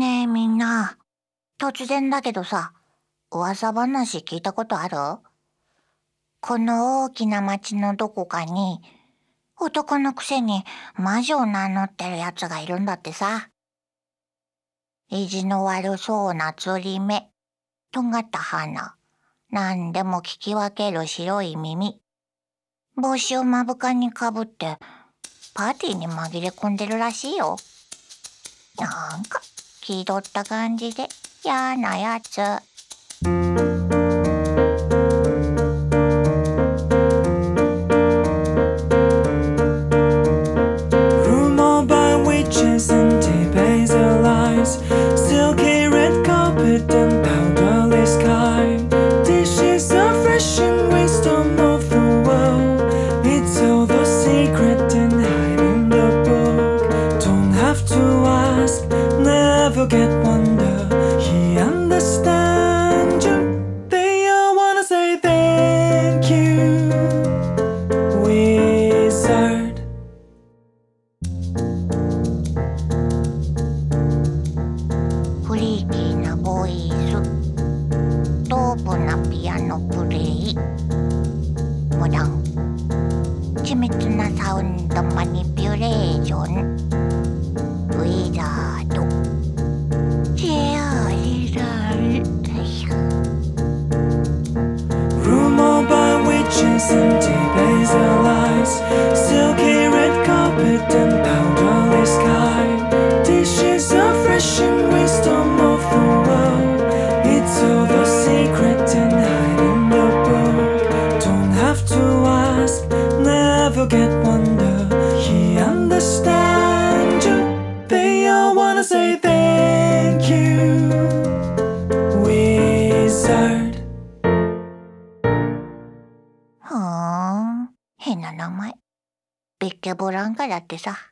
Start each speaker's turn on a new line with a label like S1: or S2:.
S1: ねえみんな。突然だけどさ、噂話聞いたことある？この大きな町のどこかに、男のくせに魔女を名乗ってるやつがいるんだってさ。意地の悪そうな釣り目、とがった鼻、何でも聞き分ける白い耳、帽子を目深にかぶって、パーティーに紛れ込んでるらしいよ。なんか、気取った感じで嫌なやつ。
S2: Rumor by witches and debates their lies. Silky red carpet and powderly sky. Dishes of fresh and wisdom Never get wonder. He understands you. They all wanna say thank you, wizard.
S1: フリーキーなボイスドープなピアノプレイモダン緻密なサウンドマニ
S2: It's all the secret and hide in the book. Don't have to ask, never get wonder. He understands you. They all wanna say thank you, wizard.
S1: ふーん変な名前ベッケブランカだってさ